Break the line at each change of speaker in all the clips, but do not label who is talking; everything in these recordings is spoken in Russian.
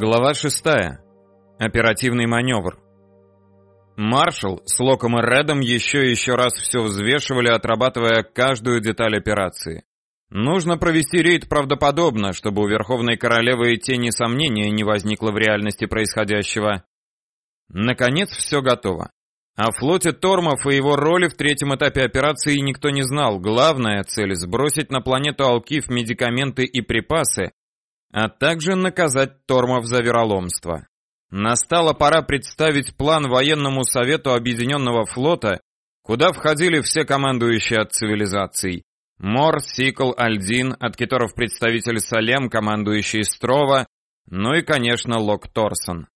Глава 6. Оперативный маневр. Маршал с Локом и Редом еще и еще раз все взвешивали, отрабатывая каждую деталь операции. Нужно провести рейд правдоподобно, чтобы у Верховной Королевы и тени сомнения не возникло в реальности происходящего. Наконец все готово. О флоте Тормов и его роли в третьем этапе операции никто не знал. Главная цель — сбросить на планету Алкив медикаменты и припасы, а также наказать Тормов за вероломство. Настала пора представить план военному совету Объединенного флота, куда входили все командующие от цивилизаций. Мор, Сикл, Альдин, от которых представитель Салем, командующий Строва, ну и, конечно, Лок Торсон.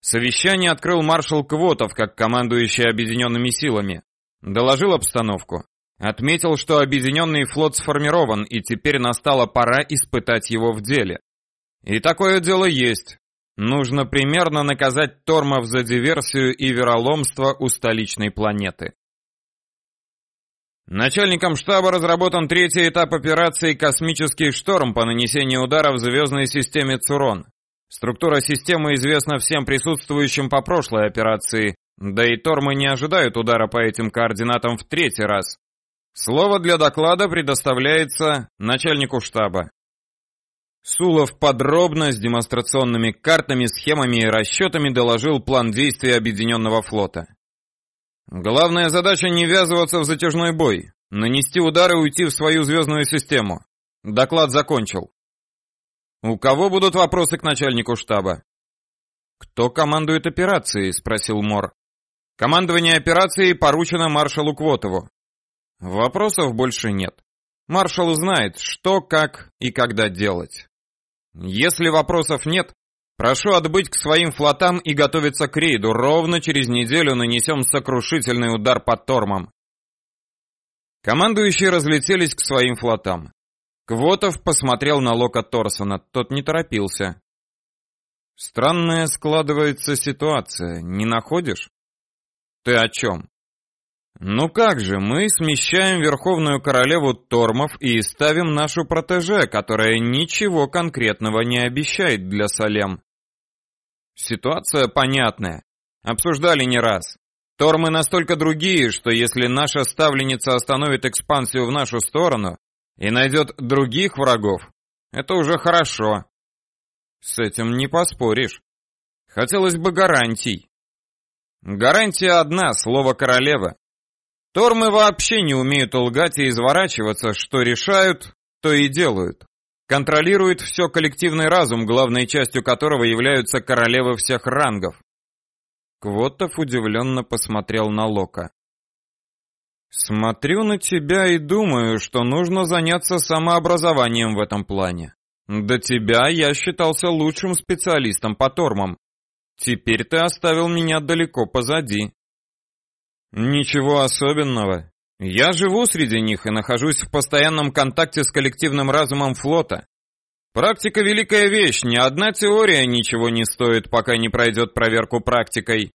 Совещание открыл маршал Квотов, как командующий объединенными силами. Доложил обстановку. Отметил, что объединенный флот сформирован, и теперь настала пора испытать его в деле. И такое дело есть. Нужно примерно наказать Тормов за диверсию и вероломство у столичной планеты. Начальником штаба разработан третий этап операции «Космический шторм» по нанесению удара в звездной системе Цурон. Структура системы известна всем присутствующим по прошлой операции, да и Тормы не ожидают удара по этим координатам в третий раз. Слово для доклада предоставляется начальнику штаба. Сулов подробно с демонстрационными картами, схемами и расчетами доложил план действий Объединенного флота. Главная задача не ввязываться в затяжной бой, нанести удар и уйти в свою звездную систему. Доклад закончил. У кого будут вопросы к начальнику штаба? Кто командует операцией? спросил Мор. Командование операцией поручено маршалу Квотову. Вопросов больше нет. Маршал знает, что, как и когда делать. Если вопросов нет, прошу отбыть к своим флотам и готовиться к рейду. Ровно через неделю нанесем сокрушительный удар по тормам. Командующие разлетелись к своим флотам. Квотов посмотрел на Лока Торсона, тот не торопился. Странная складывается ситуация, не находишь? Ты о чем? Ну как же, мы смещаем Верховную Королеву Тормов и ставим нашу протеже, которая ничего конкретного не обещает для Салем. Ситуация понятная. Обсуждали не раз. Тормы настолько другие, что если наша ставленница остановит экспансию в нашу сторону и найдет других врагов, это уже хорошо. С этим не поспоришь. Хотелось бы гарантий. Гарантия одна, слово королевы. Тормы вообще не умеют лгать и изворачиваться, что решают, то и делают. Контролирует все коллективный разум, главной частью которого являются королевы всех рангов. Квотов удивленно посмотрел на Лока. «Смотрю на тебя и думаю, что нужно заняться самообразованием в этом плане. До тебя я считался лучшим специалистом по тормам. Теперь ты оставил меня далеко позади». Ничего особенного. Я живу среди них и нахожусь в постоянном контакте с коллективным разумом флота. Практика — великая вещь, ни одна теория ничего не стоит, пока не пройдет проверку практикой.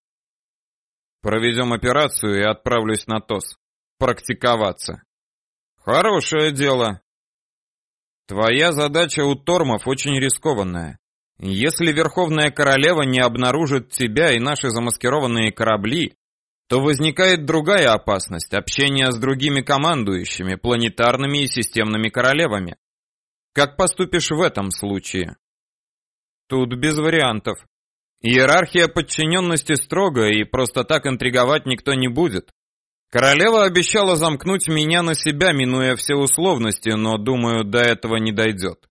Проведем операцию и отправлюсь на ТОС. Практиковаться. Хорошее дело. Твоя задача у Тормов очень рискованная. Если Верховная Королева не обнаружит тебя и наши замаскированные корабли, то возникает другая опасность – общение с другими командующими, планетарными и системными королевами. Как поступишь в этом случае? Тут без вариантов. Иерархия подчиненности строгая, и просто так интриговать никто не будет. Королева обещала замкнуть меня на себя, минуя все условности, но, думаю, до этого не дойдет.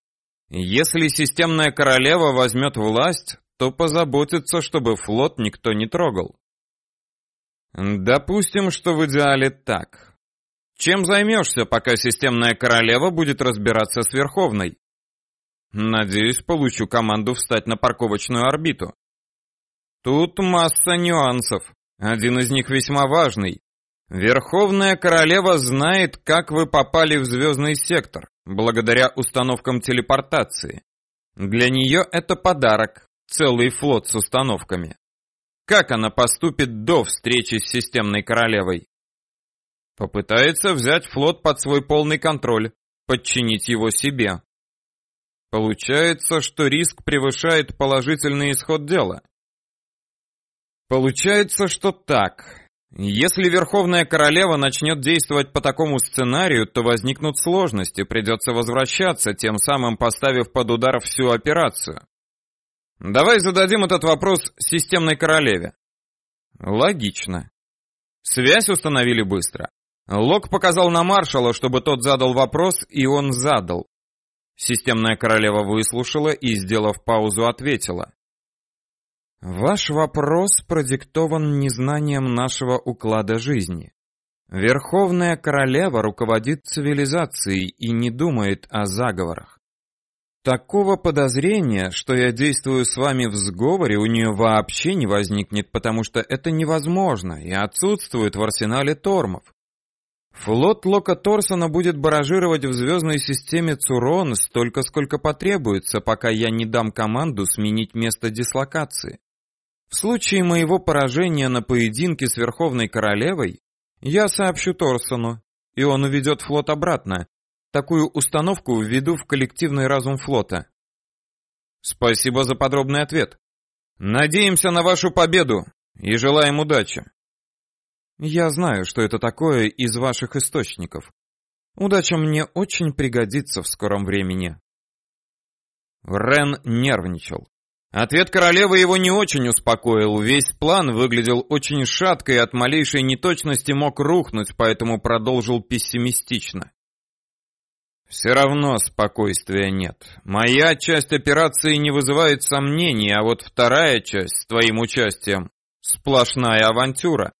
Если системная королева возьмет власть, то позаботится, чтобы флот никто не трогал. Допустим, что в идеале так. Чем займешься, пока системная королева будет разбираться с Верховной? Надеюсь, получу команду встать на парковочную орбиту. Тут масса нюансов. Один из них весьма важный. Верховная королева знает, как вы попали в звездный сектор, благодаря установкам телепортации. Для нее это подарок, целый флот с установками. Как она поступит до встречи с системной королевой? Попытается взять флот под свой полный контроль, подчинить его себе. Получается, что риск превышает положительный исход дела. Получается, что так. Если Верховная Королева начнет действовать по такому сценарию, то возникнут сложности, придется возвращаться, тем самым поставив под удар всю операцию. Давай зададим этот вопрос системной королеве. Логично. Связь установили быстро. Лок показал на маршала, чтобы тот задал вопрос, и он задал. Системная королева выслушала и, сделав паузу, ответила. Ваш вопрос продиктован незнанием нашего уклада жизни. Верховная королева руководит цивилизацией и не думает о заговорах. Такого подозрения, что я действую с вами в сговоре, у нее вообще не возникнет, потому что это невозможно и отсутствует в арсенале Тормов. Флот Лока Торсона будет баражировать в звездной системе Цурон столько, сколько потребуется, пока я не дам команду сменить место дислокации. В случае моего поражения на поединке с Верховной Королевой, я сообщу Торсону, и он уведет флот обратно. Такую установку введу в коллективный разум флота. Спасибо за подробный ответ. Надеемся на вашу победу и желаем удачи. Я знаю, что это такое из ваших источников. Удача мне очень пригодится в скором времени. Рен нервничал. Ответ королевы его не очень успокоил. Весь план выглядел очень шатко и от малейшей неточности мог рухнуть, поэтому продолжил пессимистично. Все равно спокойствия нет. Моя часть операции не вызывает сомнений, а вот вторая часть с твоим участием — сплошная авантюра.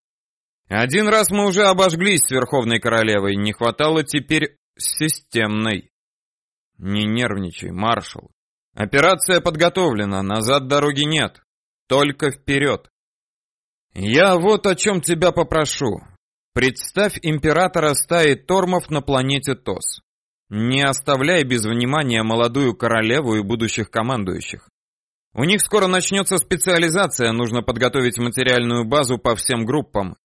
Один раз мы уже обожглись с Верховной Королевой, не хватало теперь системной. Не нервничай, маршал. Операция подготовлена, назад дороги нет. Только вперед. Я вот о чем тебя попрошу. Представь императора стаи тормов на планете Тос. Не оставляй без внимания молодую королеву и будущих командующих. У них скоро начнется специализация, нужно подготовить материальную базу по всем группам.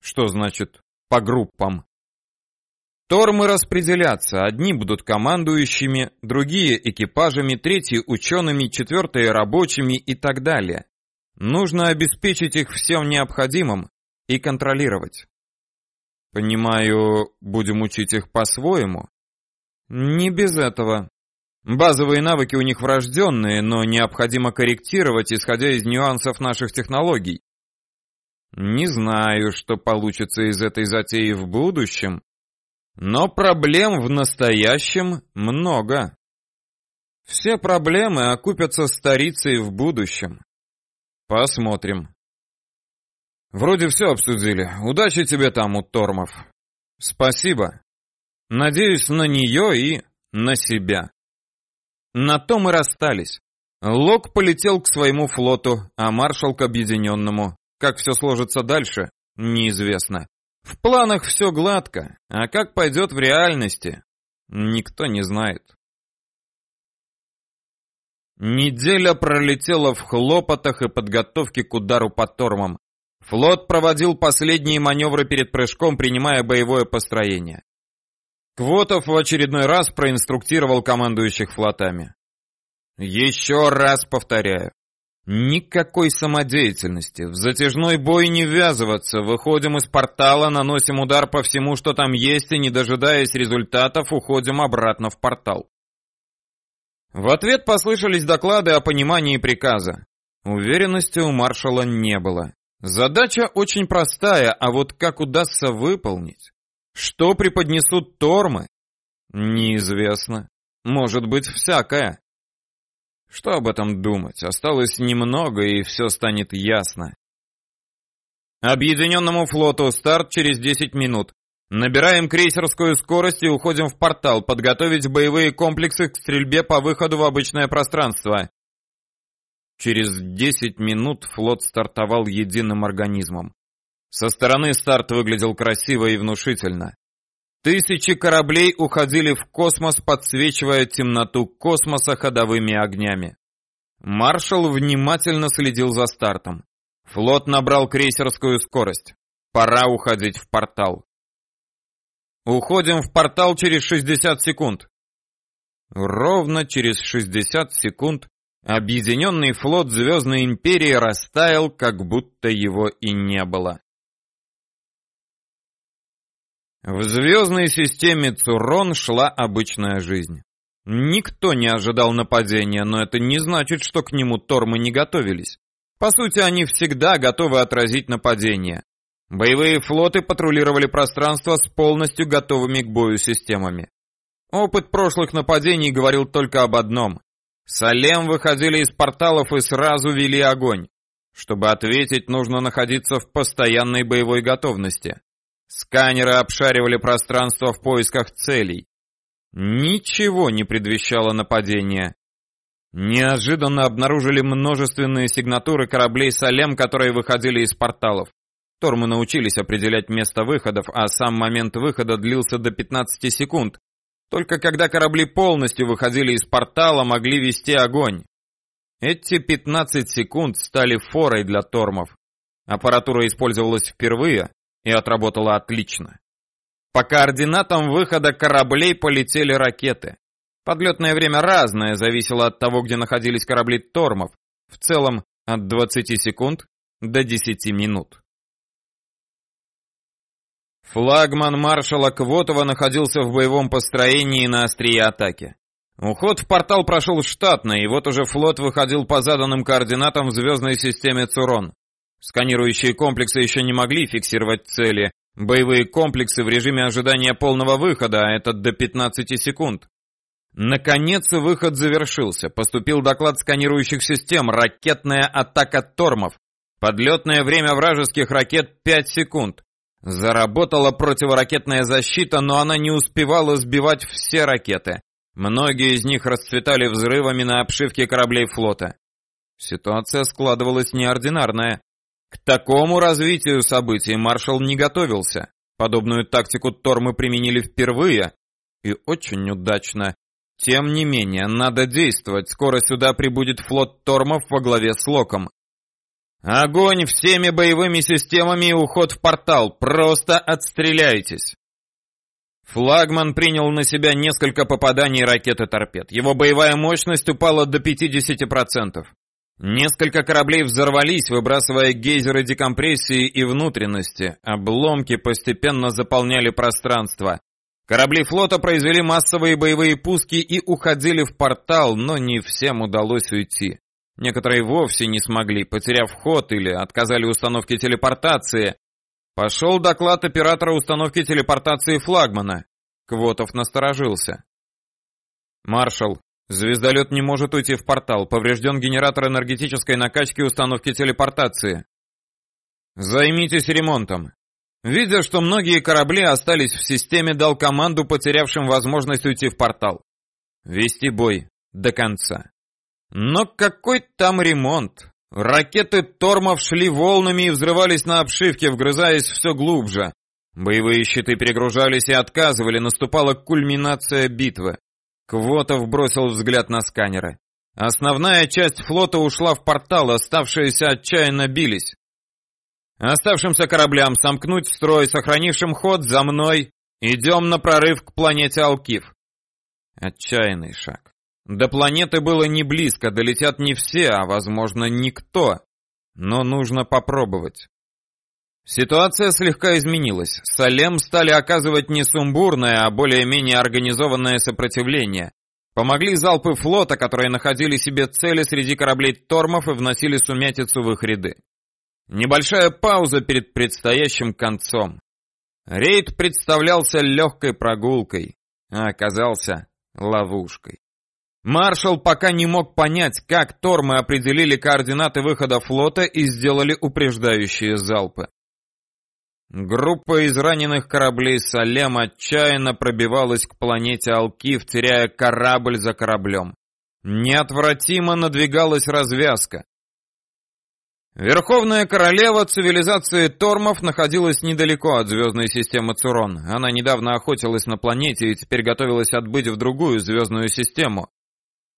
Что значит «по группам»? Тормы распределятся, одни будут командующими, другие экипажами, третьи учеными, четвертые рабочими и так далее. Нужно обеспечить их всем необходимым и контролировать. Понимаю, будем учить их по-своему? Не без этого. Базовые навыки у них врожденные, но необходимо корректировать, исходя из нюансов наших технологий. Не знаю, что получится из этой затеи в будущем, но проблем в настоящем много. Все проблемы окупятся старицей в будущем. Посмотрим. Вроде все обсудили. Удачи тебе там, у Тормов. Спасибо. Надеюсь на нее и на себя. На то мы расстались. Лок полетел к своему флоту, а маршал к объединенному. Как все сложится дальше, неизвестно. В планах все гладко, а как пойдет в реальности, никто не знает. Неделя пролетела в хлопотах и подготовке к удару по тормам. Флот проводил последние маневры перед прыжком, принимая боевое построение. Квотов в очередной раз проинструктировал командующих флотами. Еще раз повторяю, Никакой самодеятельности. В затяжной бой не ввязываться. Выходим из портала, наносим удар по всему, что там есть, и не дожидаясь результатов, уходим обратно в портал. В ответ послышались доклады о понимании приказа. Уверенности у маршала не было. Задача очень простая, а вот как удастся выполнить? Что преподнесут тормы? Неизвестно. Может быть всякое. Что об этом думать? Осталось немного, и все станет ясно. Объединенному флоту старт через 10 минут. Набираем крейсерскую скорость и уходим в портал, подготовить боевые комплексы к стрельбе по выходу в обычное пространство. Через 10 минут флот стартовал единым организмом. Со стороны старт выглядел красиво и внушительно. Тысячи кораблей уходили в космос, подсвечивая темноту космоса ходовыми огнями. Маршал внимательно следил за стартом. Флот набрал крейсерскую скорость. Пора уходить в портал. Уходим в портал через 60 секунд. Ровно через 60 секунд объединенный флот Звездной Империи растаял, как будто его и не было. В звездной системе Цурон шла обычная жизнь. Никто не ожидал нападения, но это не значит, что к нему Тормы не готовились. По сути, они всегда готовы отразить нападение. Боевые флоты патрулировали пространство с полностью готовыми к бою системами. Опыт прошлых нападений говорил только об одном. Салем выходили из порталов и сразу вели огонь. Чтобы ответить, нужно находиться в постоянной боевой готовности. Сканеры обшаривали пространство в поисках целей. Ничего не предвещало нападения. Неожиданно обнаружили множественные сигнатуры кораблей Салем, которые выходили из порталов. Тормы научились определять место выходов, а сам момент выхода длился до 15 секунд. Только когда корабли полностью выходили из портала, могли вести огонь. Эти 15 секунд стали форой для тормов. Аппаратура использовалась впервые и отработала отлично. По координатам выхода кораблей полетели ракеты. Подлетное время разное, зависело от того, где находились корабли тормов. В целом от 20 секунд до 10 минут. Флагман маршала Квотова находился в боевом построении на острие атаки. Уход в портал прошел штатно, и вот уже флот выходил по заданным координатам в звездной системе Цурон. Сканирующие комплексы еще не могли фиксировать цели. Боевые комплексы в режиме ожидания полного выхода, а это до 15 секунд. Наконец выход завершился. Поступил доклад сканирующих систем. Ракетная атака Тормов. Подлетное время вражеских ракет 5 секунд. Заработала противоракетная защита, но она не успевала сбивать все ракеты. Многие из них расцветали взрывами на обшивке кораблей флота. Ситуация складывалась неординарная. К такому развитию событий маршал не готовился. Подобную тактику Тормы применили впервые и очень удачно. Тем не менее, надо действовать. Скоро сюда прибудет флот Тормов во главе с Локом. Огонь всеми боевыми системами и уход в портал. Просто отстреляйтесь. Флагман принял на себя несколько попаданий ракеты торпед. Его боевая мощность упала до 50%. Несколько кораблей взорвались, выбрасывая гейзеры декомпрессии и внутренности. Обломки постепенно заполняли пространство. Корабли флота произвели массовые боевые пуски и уходили в портал, но не всем удалось уйти. Некоторые вовсе не смогли, потеряв ход или отказали установке телепортации. Пошел доклад оператора установки телепортации флагмана. Квотов насторожился. «Маршал, звездолет не может уйти в портал. Поврежден генератор энергетической накачки установки телепортации. Займитесь ремонтом». Видя, что многие корабли остались в системе, дал команду потерявшим возможность уйти в портал. Вести бой до конца. Но какой там ремонт? Ракеты Тормов шли волнами и взрывались на обшивке, вгрызаясь все глубже. Боевые щиты перегружались и отказывали, наступала кульминация битвы. Квотов бросил взгляд на сканеры. Основная часть флота ушла в портал, оставшиеся отчаянно бились. Оставшимся кораблям сомкнуть строй, сохранившим ход за мной. Идем на прорыв к планете Алкив. Отчаянный шаг. До планеты было не близко, долетят не все, а, возможно, никто. Но нужно попробовать. Ситуация слегка изменилась. Салем стали оказывать не сумбурное, а более-менее организованное сопротивление. Помогли залпы флота, которые находили себе цели среди кораблей Тормов и вносили сумятицу в их ряды. Небольшая пауза перед предстоящим концом. Рейд представлялся легкой прогулкой, а оказался ловушкой. Маршал пока не мог понять, как Тормы определили координаты выхода флота и сделали упреждающие залпы. Группа из раненых кораблей Салем отчаянно пробивалась к планете Алкив, теряя корабль за кораблем. Неотвратимо надвигалась развязка. Верховная королева цивилизации Тормов находилась недалеко от звездной системы Цурон. Она недавно охотилась на планете и теперь готовилась отбыть в другую звездную систему.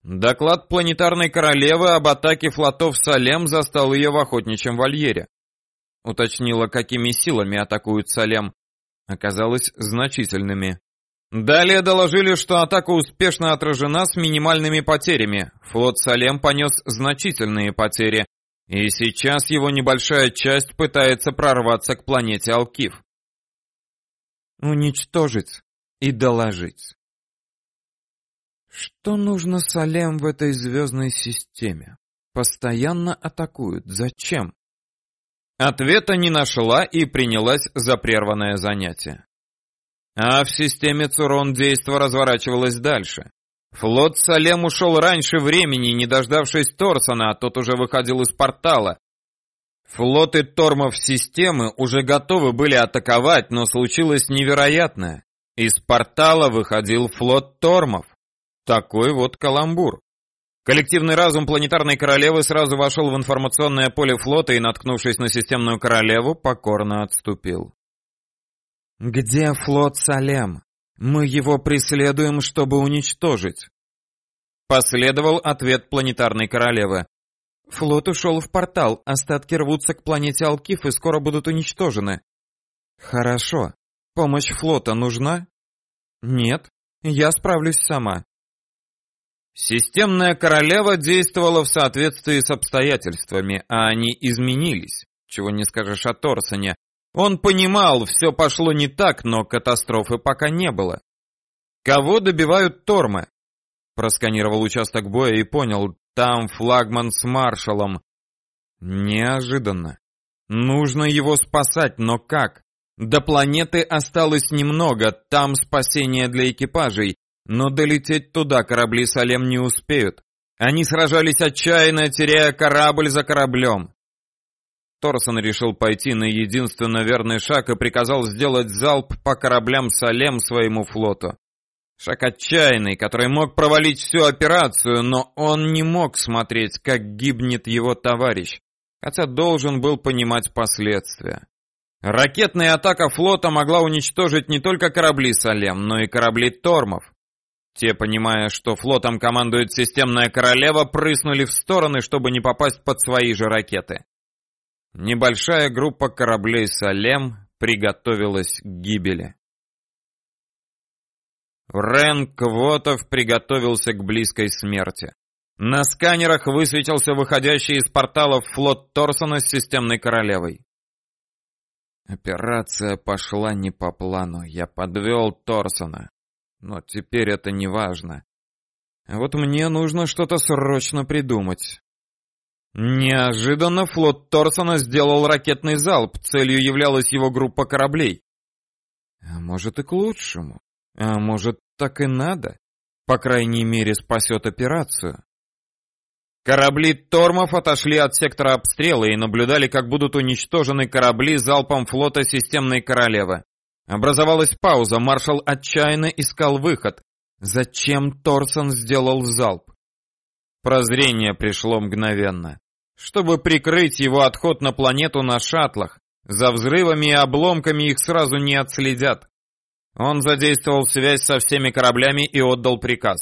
Доклад планетарной королевы об атаке флотов Салем застал ее в охотничьем вольере. Уточнила, какими силами атакуют Салем. Оказалось, значительными. Далее доложили, что атака успешно отражена с минимальными потерями. Флот Салем понес значительные потери, и сейчас его небольшая часть пытается прорваться к планете Алкив. Уничтожить и доложить. Что нужно Салем в этой звездной системе? Постоянно атакуют. Зачем? Ответа не нашла и принялась за прерванное занятие. А в системе Цурон действо разворачивалось дальше. Флот Салем ушел раньше времени, не дождавшись Торсона, а тот уже выходил из портала. Флоты Тормов системы уже готовы были атаковать, но случилось невероятное. Из портала выходил флот Тормов. Такой вот каламбур. Коллективный разум планетарной королевы сразу вошел в информационное поле флота и, наткнувшись на системную королеву, покорно отступил. «Где флот Салем? Мы его преследуем, чтобы уничтожить». Последовал ответ планетарной королевы. Флот ушел в портал, остатки рвутся к планете Алкиф и скоро будут уничтожены. Хорошо. Помощь флота нужна? Нет, я справлюсь сама. Системная королева действовала в соответствии с обстоятельствами, а они изменились. Чего не скажешь о Торсоне. Он понимал, все пошло не так, но катастрофы пока не было. Кого добивают Тормы? Просканировал участок боя и понял, там флагман с маршалом. Неожиданно. Нужно его спасать, но как? До планеты осталось немного, там спасение для экипажей, но долететь туда корабли Салем не успеют. Они сражались отчаянно, теряя корабль за кораблем. Торсон решил пойти на единственно верный шаг и приказал сделать залп по кораблям Салем своему флоту. Шаг отчаянный, который мог провалить всю операцию, но он не мог смотреть, как гибнет его товарищ, хотя должен был понимать последствия. Ракетная атака флота могла уничтожить не только корабли Салем, но и корабли Тормов. Те, понимая, что флотом командует системная королева, прыснули в стороны, чтобы не попасть под свои же ракеты. Небольшая группа кораблей «Салем» приготовилась к гибели. Рен Квотов приготовился к близкой смерти. На сканерах высветился выходящий из порталов флот Торсона с системной королевой. Операция пошла не по плану. Я подвел Торсона. Но теперь это не важно. вот мне нужно что-то срочно придумать. Неожиданно флот Торсона сделал ракетный залп, целью являлась его группа кораблей. А может и к лучшему. А может так и надо. По крайней мере спасет операцию. Корабли Тормов отошли от сектора обстрела и наблюдали, как будут уничтожены корабли залпом флота системной королевы. Образовалась пауза, маршал отчаянно искал выход. Зачем Торсон сделал залп? Прозрение пришло мгновенно. Чтобы прикрыть его отход на планету на шаттлах, за взрывами и обломками их сразу не отследят. Он задействовал связь со всеми кораблями и отдал приказ.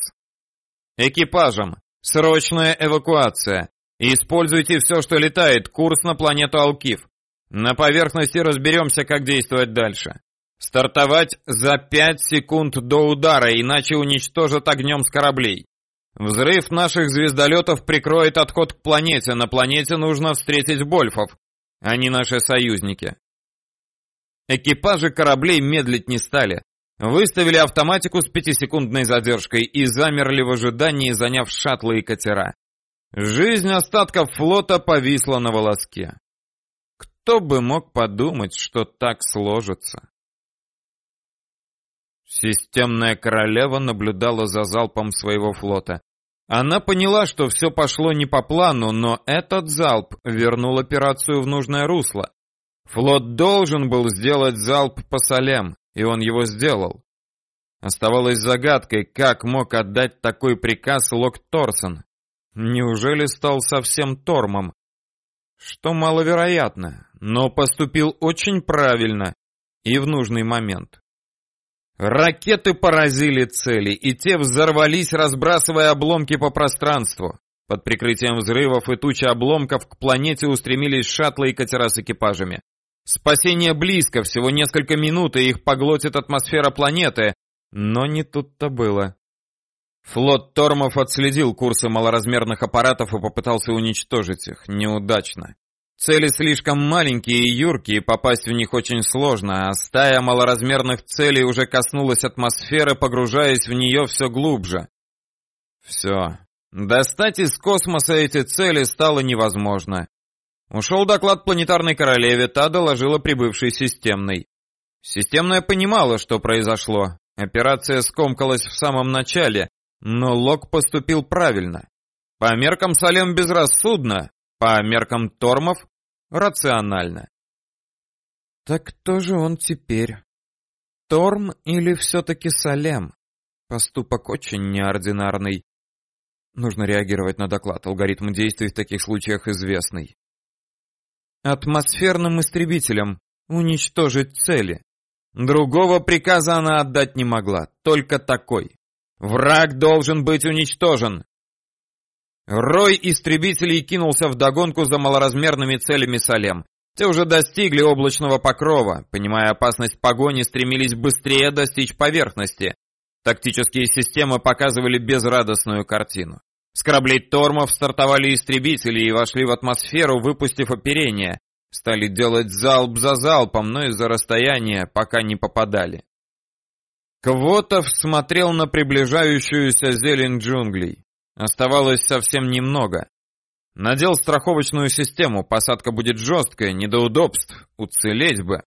Экипажам, срочная эвакуация. Используйте все, что летает, курс на планету Алкив. На поверхности разберемся, как действовать дальше. Стартовать за 5 секунд до удара, иначе уничтожат огнем с кораблей. Взрыв наших звездолетов прикроет отход к планете. На планете нужно встретить Больфов. Они наши союзники. Экипажи кораблей медлить не стали. Выставили автоматику с пятисекундной задержкой и замерли в ожидании, заняв шаттлы и катера. Жизнь остатков флота повисла на волоске. Кто бы мог подумать, что так сложится? Системная королева наблюдала за залпом своего флота. Она поняла, что все пошло не по плану, но этот залп вернул операцию в нужное русло. Флот должен был сделать залп по солям, и он его сделал. Оставалось загадкой, как мог отдать такой приказ Лок Торсон. Неужели стал совсем тормом? Что маловероятно, но поступил очень правильно и в нужный момент. Ракеты поразили цели, и те взорвались, разбрасывая обломки по пространству. Под прикрытием взрывов и тучи обломков к планете устремились шаттлы и катера с экипажами. Спасение близко, всего несколько минут, и их поглотит атмосфера планеты, Но не тут-то было. Флот Тормов отследил курсы малоразмерных аппаратов и попытался уничтожить их. Неудачно. Цели слишком маленькие и юркие, попасть в них очень сложно, а стая малоразмерных целей уже коснулась атмосферы, погружаясь в нее все глубже. Все. Достать из космоса эти цели стало невозможно. Ушел доклад планетарной королеве, та доложила прибывшей системной. Системная понимала, что произошло. Операция скомкалась в самом начале, но Лок поступил правильно. По меркам Салем безрассудно, по меркам Тормов рационально. Так кто же он теперь? Торм или все-таки Салем? Поступок очень неординарный. Нужно реагировать на доклад. Алгоритм действий в таких случаях известный. Атмосферным истребителям уничтожить цели. Другого приказа она отдать не могла, только такой. Враг должен быть уничтожен. Рой истребителей кинулся в догонку за малоразмерными целями Салем. Те уже достигли облачного покрова, понимая опасность погони, стремились быстрее достичь поверхности. Тактические системы показывали безрадостную картину. С кораблей Тормов стартовали истребители и вошли в атмосферу, выпустив оперение. Стали делать залп за залпом, но из-за расстояния пока не попадали. Квотов смотрел на приближающуюся зелень джунглей. Оставалось совсем немного. Надел страховочную систему, посадка будет жесткая, не до удобств, уцелеть бы.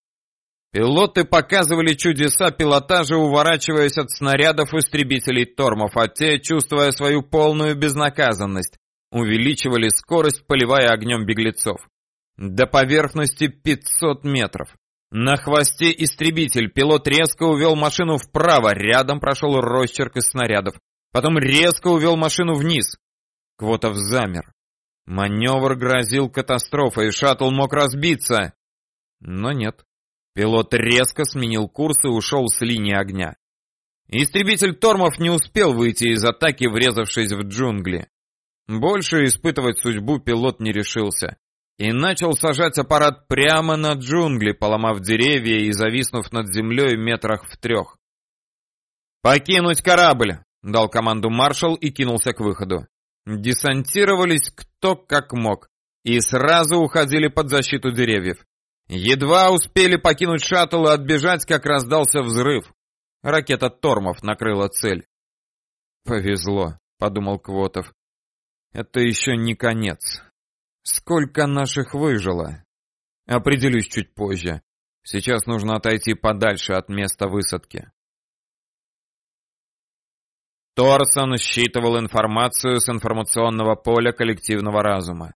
Пилоты показывали чудеса пилотажа, уворачиваясь от снарядов истребителей Тормов, а те, чувствуя свою полную безнаказанность, увеличивали скорость, поливая огнем беглецов. До поверхности 500 метров. На хвосте истребитель. Пилот резко увел машину вправо. Рядом прошел росчерк из снарядов. Потом резко увел машину вниз. Квотов замер. Маневр грозил катастрофой, шаттл мог разбиться. Но нет. Пилот резко сменил курс и ушел с линии огня. Истребитель Тормов не успел выйти из атаки, врезавшись в джунгли. Больше испытывать судьбу пилот не решился и начал сажать аппарат прямо на джунгли, поломав деревья и зависнув над землей метрах в трех. «Покинуть корабль!» — дал команду маршал и кинулся к выходу. Десантировались кто как мог и сразу уходили под защиту деревьев. Едва успели покинуть шаттл и отбежать, как раздался взрыв. Ракета Тормов накрыла цель. «Повезло», — подумал Квотов. «Это еще не конец». Сколько наших выжило? Определюсь чуть позже. Сейчас нужно отойти подальше от места высадки. Торсон считывал информацию с информационного поля коллективного разума.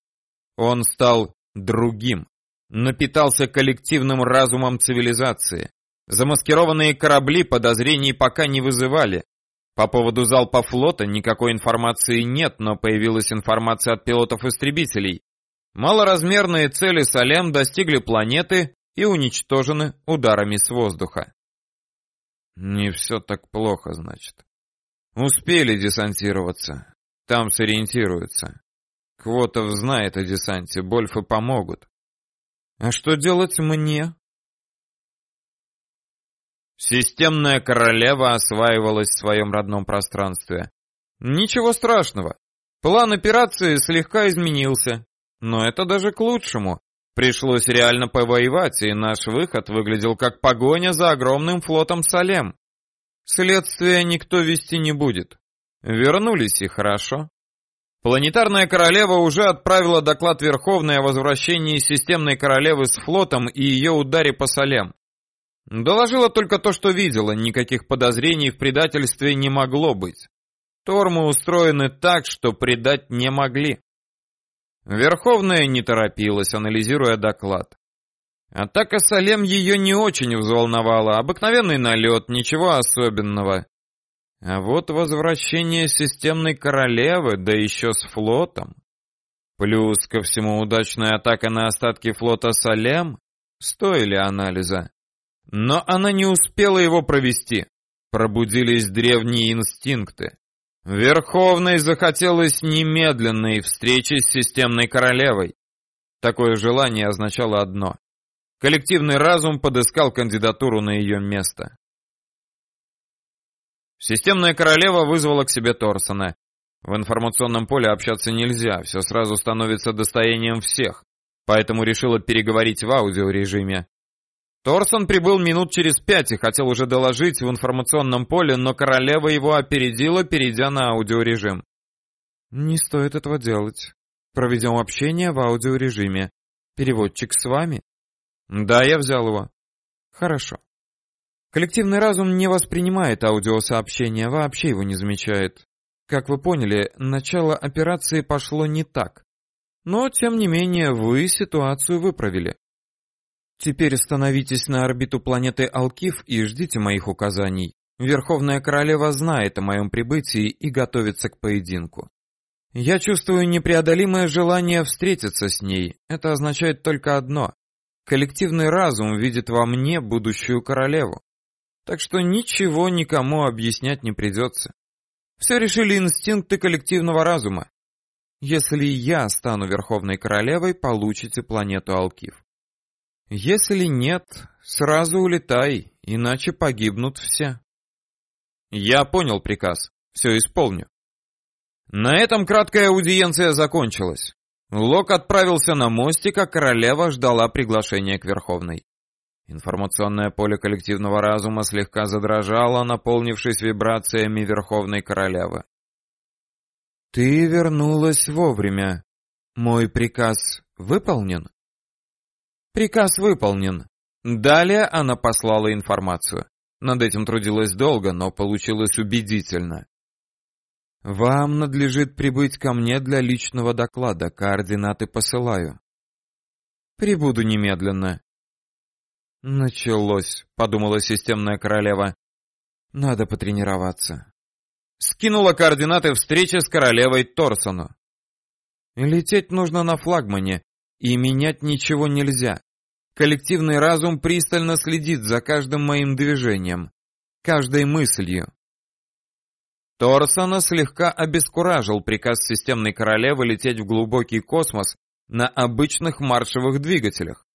Он стал другим, напитался коллективным разумом цивилизации. Замаскированные корабли подозрений пока не вызывали. По поводу залпа флота никакой информации нет, но появилась информация от пилотов-истребителей. Малоразмерные цели Салем достигли планеты и уничтожены ударами с воздуха. Не все так плохо, значит. Успели десантироваться. Там сориентируются. Квотов знает о десанте, Больфы помогут. А что делать мне? Системная королева осваивалась в своем родном пространстве. Ничего страшного. План операции слегка изменился. Но это даже к лучшему. Пришлось реально повоевать, и наш выход выглядел как погоня за огромным флотом Салем. Следствия никто вести не будет. Вернулись и хорошо. Планетарная королева уже отправила доклад Верховной о возвращении системной королевы с флотом и ее ударе по Салем. Доложила только то, что видела, никаких подозрений в предательстве не могло быть. Тормы устроены так, что предать не могли. Верховная не торопилась, анализируя доклад. Атака Салем ее не очень взволновала, обыкновенный налет, ничего особенного. А вот возвращение системной королевы, да еще с флотом. Плюс ко всему удачная атака на остатки флота Салем стоили анализа. Но она не успела его провести. Пробудились древние инстинкты. Верховной захотелось немедленной встречи с системной королевой. Такое желание означало одно. Коллективный разум подыскал кандидатуру на ее место. Системная королева вызвала к себе Торсона. В информационном поле общаться нельзя, все сразу становится достоянием всех, поэтому решила переговорить в аудиорежиме. Торсон прибыл минут через пять и хотел уже доложить в информационном поле, но королева его опередила, перейдя на аудиорежим. «Не стоит этого делать. Проведем общение в аудиорежиме. Переводчик с вами?» «Да, я взял его». «Хорошо. Коллективный разум не воспринимает аудиосообщения, вообще его не замечает. Как вы поняли, начало операции пошло не так. Но, тем не менее, вы ситуацию выправили. Теперь становитесь на орбиту планеты Алкив и ждите моих указаний. Верховная Королева знает о моем прибытии и готовится к поединку. Я чувствую непреодолимое желание встретиться с ней. Это означает только одно. Коллективный разум видит во мне будущую королеву. Так что ничего никому объяснять не придется. Все решили инстинкты коллективного разума. Если я стану Верховной Королевой, получите планету Алкив. Если нет, сразу улетай, иначе погибнут все. Я понял приказ. Все исполню. На этом краткая аудиенция закончилась. Лок отправился на мостик, а королева ждала приглашения к Верховной. Информационное поле коллективного разума слегка задрожало, наполнившись вибрациями Верховной Королевы. «Ты вернулась вовремя. Мой приказ выполнен?» «Приказ выполнен». Далее она послала информацию. Над этим трудилась долго, но получилось убедительно. «Вам надлежит прибыть ко мне для личного доклада. Координаты посылаю». «Прибуду немедленно», Началось, подумала системная королева. Надо потренироваться. Скинула координаты встречи с королевой Торсону. Лететь нужно на флагмане, и менять ничего нельзя. Коллективный разум пристально следит за каждым моим движением, каждой мыслью. Торсона слегка обескуражил приказ системной королевы лететь в глубокий космос на обычных маршевых двигателях.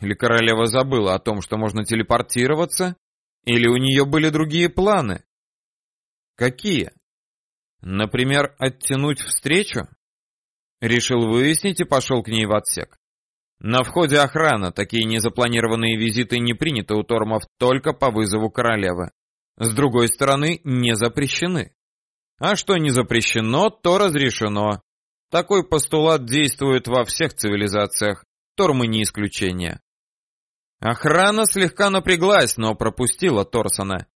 Или королева забыла о том, что можно телепортироваться? Или у нее были другие планы? Какие? Например, оттянуть встречу? Решил выяснить и пошел к ней в отсек. На входе охрана, такие незапланированные визиты не приняты у Тормов только по вызову королевы. С другой стороны, не запрещены. А что не запрещено, то разрешено. Такой постулат действует во всех цивилизациях, Тормы не исключение. Охрана слегка напряглась, но пропустила Торсона.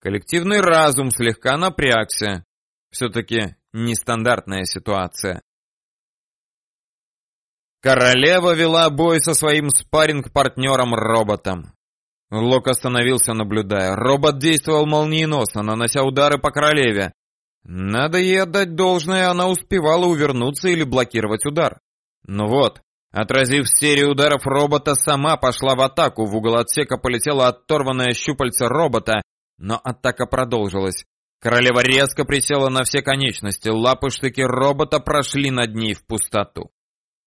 Коллективный разум слегка напрягся. Все-таки нестандартная ситуация. Королева вела бой со своим спарринг-партнером-роботом. Лок остановился, наблюдая. Робот действовал молниеносно, нанося удары по королеве. Надо ей отдать должное, она успевала увернуться или блокировать удар. Ну вот, Отразив серию ударов робота, сама пошла в атаку. В угол отсека полетела оторванная щупальце робота, но атака продолжилась. Королева резко присела на все конечности, лапы-штыки робота прошли над ней в пустоту.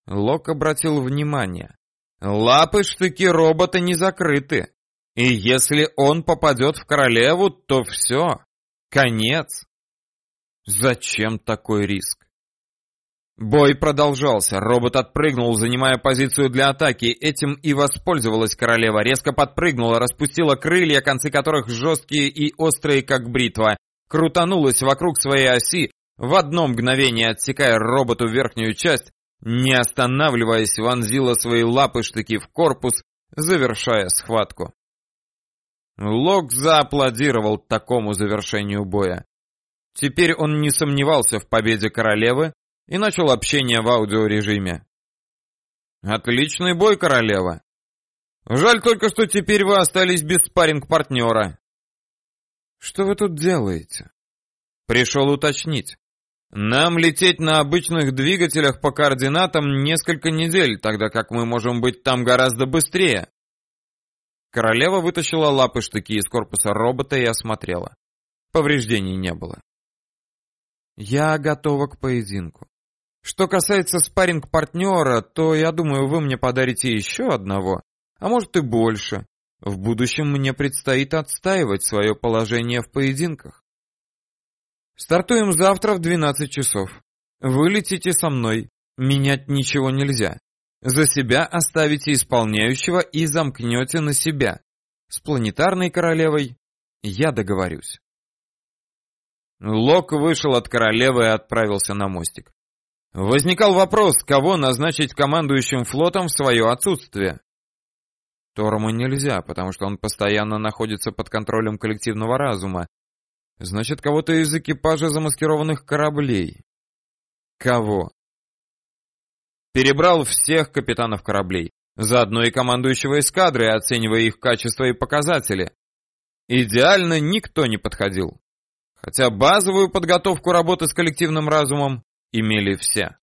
Лок обратил внимание. Лапы-штыки робота не закрыты. И если он попадет в королеву, то все. Конец. Зачем такой риск? Бой продолжался. Робот отпрыгнул, занимая позицию для атаки. Этим и воспользовалась королева. Резко подпрыгнула, распустила крылья, концы которых жесткие и острые, как бритва. Крутанулась вокруг своей оси, в одно мгновение отсекая роботу верхнюю часть, не останавливаясь, вонзила свои лапы-штыки в корпус, завершая схватку. Лок зааплодировал такому завершению боя. Теперь он не сомневался в победе королевы, и начал общение в аудиорежиме. «Отличный бой, королева! Жаль только, что теперь вы остались без спарринг-партнера». «Что вы тут делаете?» «Пришел уточнить. Нам лететь на обычных двигателях по координатам несколько недель, тогда как мы можем быть там гораздо быстрее». Королева вытащила лапы-штыки из корпуса робота и осмотрела. Повреждений не было. «Я готова к поединку. Что касается спарринг-партнера, то, я думаю, вы мне подарите еще одного, а может и больше. В будущем мне предстоит отстаивать свое положение в поединках. Стартуем завтра в 12 часов. Вы летите со мной. Менять ничего нельзя. За себя оставите исполняющего и замкнете на себя. С планетарной королевой я договорюсь. Лок вышел от королевы и отправился на мостик. Возникал вопрос, кого назначить командующим флотом в свое отсутствие. Торму нельзя, потому что он постоянно находится под контролем коллективного разума. Значит, кого-то из экипажа замаскированных кораблей. Кого? Перебрал всех капитанов кораблей, заодно и командующего эскадры, оценивая их качество и показатели. Идеально никто не подходил. Хотя базовую подготовку работы с коллективным разумом имели все.